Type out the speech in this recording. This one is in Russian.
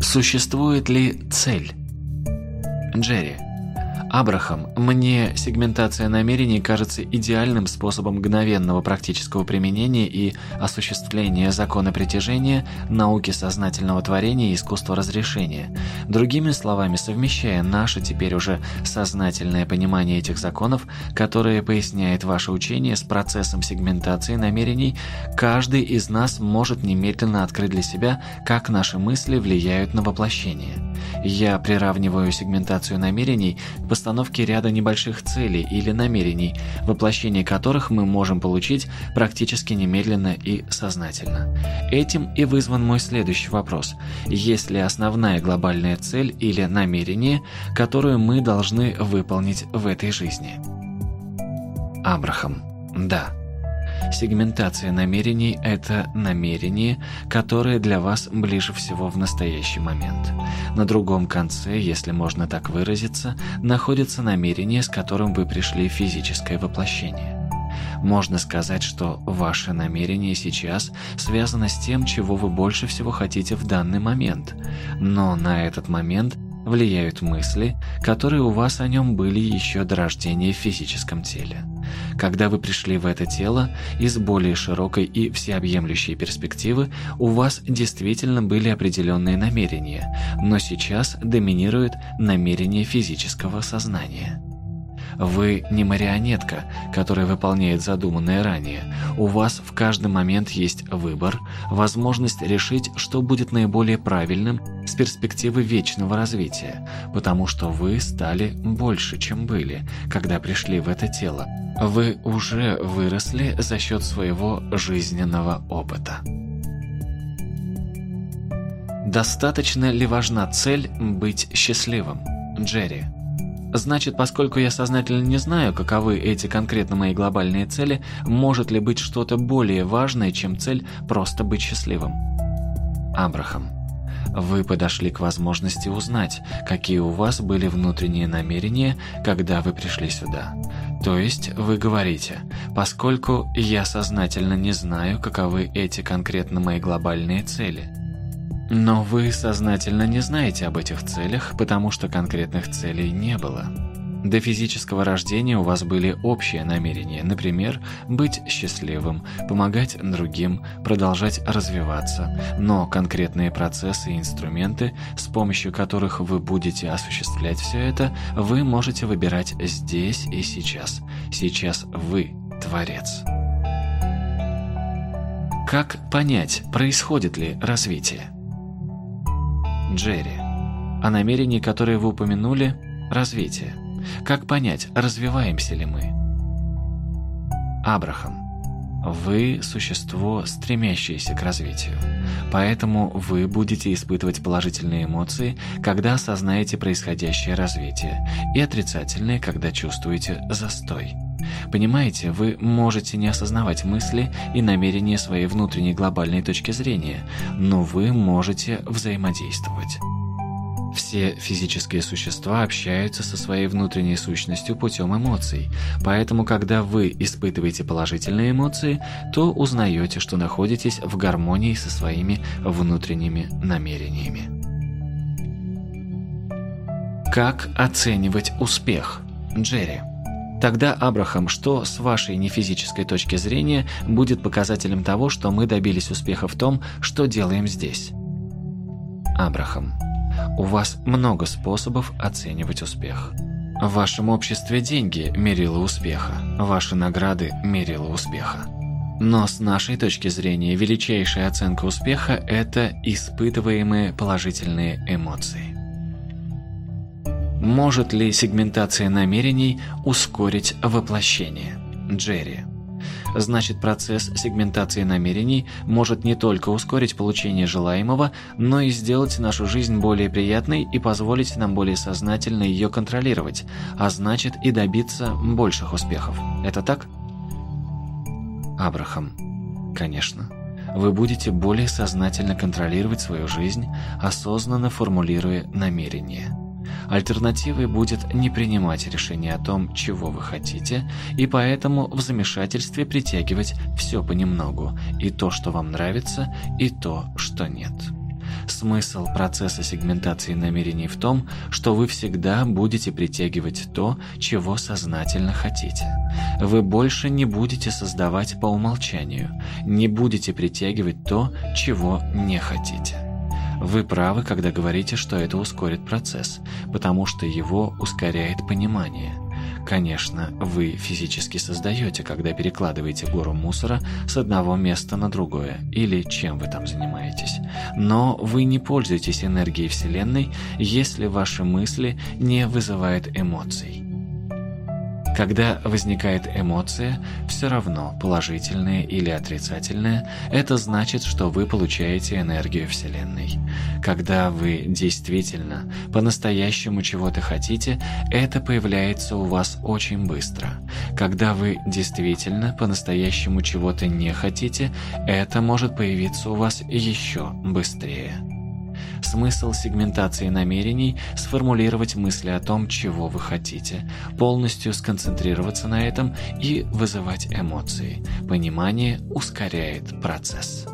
Существует ли цель? Джерри. Абрахам, мне сегментация намерений кажется идеальным способом мгновенного практического применения и осуществления закона притяжения, науки сознательного творения и искусства разрешения. Другими словами, совмещая наше теперь уже сознательное понимание этих законов, которое поясняет ваше учение с процессом сегментации намерений, каждый из нас может немедленно открыть для себя, как наши мысли влияют на воплощение. Я приравниваю сегментацию намерений постановке ряда небольших целей или намерений, воплощение которых мы можем получить практически немедленно и сознательно. Этим и вызван мой следующий вопрос. Есть ли основная глобальная цель или намерение, которую мы должны выполнить в этой жизни? Абрахам. Да. Сегментация намерений – это намерение, которое для вас ближе всего в настоящий момент. На другом конце, если можно так выразиться, находится намерение, с которым вы пришли в физическое воплощение. Можно сказать, что ваше намерение сейчас связано с тем, чего вы больше всего хотите в данный момент. Но на этот момент влияют мысли, которые у вас о нем были еще до рождения в физическом теле. Когда вы пришли в это тело, из более широкой и всеобъемлющей перспективы у вас действительно были определенные намерения, но сейчас доминирует намерение физического сознания. Вы не марионетка, которая выполняет задуманное ранее. У вас в каждый момент есть выбор, возможность решить, что будет наиболее правильным с перспективы вечного развития, потому что вы стали больше, чем были, когда пришли в это тело. Вы уже выросли за счет своего жизненного опыта. Достаточно ли важна цель быть счастливым? Джерри. Значит, поскольку я сознательно не знаю, каковы эти конкретно мои глобальные цели, может ли быть что-то более важное, чем цель просто быть счастливым? Абрахам. Вы подошли к возможности узнать, какие у вас были внутренние намерения, когда вы пришли сюда. То есть вы говорите, поскольку я сознательно не знаю, каковы эти конкретно мои глобальные цели – но вы сознательно не знаете об этих целях, потому что конкретных целей не было. До физического рождения у вас были общие намерения, например, быть счастливым, помогать другим, продолжать развиваться, но конкретные процессы и инструменты, с помощью которых вы будете осуществлять все это, вы можете выбирать здесь и сейчас. Сейчас вы – Творец. Как понять, происходит ли развитие? Джерри. О намерении, которое вы упомянули – развитие. Как понять, развиваемся ли мы? Абрахам. Вы – существо, стремящееся к развитию. Поэтому вы будете испытывать положительные эмоции, когда осознаете происходящее развитие, и отрицательные, когда чувствуете застой. Понимаете, вы можете не осознавать мысли и намерения своей внутренней глобальной точки зрения, но вы можете взаимодействовать. Все физические существа общаются со своей внутренней сущностью путем эмоций, поэтому когда вы испытываете положительные эмоции, то узнаете, что находитесь в гармонии со своими внутренними намерениями. Как оценивать успех? Джерри Тогда, Абрахам, что с вашей нефизической точки зрения будет показателем того, что мы добились успеха в том, что делаем здесь? Абрахам, у вас много способов оценивать успех. В вашем обществе деньги – мерило успеха, ваши награды – мерило успеха. Но с нашей точки зрения величайшая оценка успеха – это испытываемые положительные эмоции. Может ли сегментация намерений ускорить воплощение? Джерри. Значит, процесс сегментации намерений может не только ускорить получение желаемого, но и сделать нашу жизнь более приятной и позволить нам более сознательно ее контролировать, а значит и добиться больших успехов. Это так? Абрахам. Конечно. Вы будете более сознательно контролировать свою жизнь, осознанно формулируя намерения. Альтернативой будет не принимать решение о том, чего вы хотите, и поэтому в замешательстве притягивать все понемногу, и то, что вам нравится, и то, что нет. Смысл процесса сегментации намерений в том, что вы всегда будете притягивать то, чего сознательно хотите. Вы больше не будете создавать по умолчанию, не будете притягивать то, чего не хотите. Вы правы, когда говорите, что это ускорит процесс, потому что его ускоряет понимание. Конечно, вы физически создаете, когда перекладываете гору мусора с одного места на другое, или чем вы там занимаетесь. Но вы не пользуетесь энергией Вселенной, если ваши мысли не вызывают эмоций. Когда возникает эмоция, все равно положительная или отрицательная, это значит, что вы получаете энергию Вселенной. Когда вы действительно, по-настоящему чего-то хотите, это появляется у вас очень быстро. Когда вы действительно, по-настоящему чего-то не хотите, это может появиться у вас еще быстрее. Смысл сегментации намерений – сформулировать мысли о том, чего вы хотите, полностью сконцентрироваться на этом и вызывать эмоции. Понимание ускоряет процесс.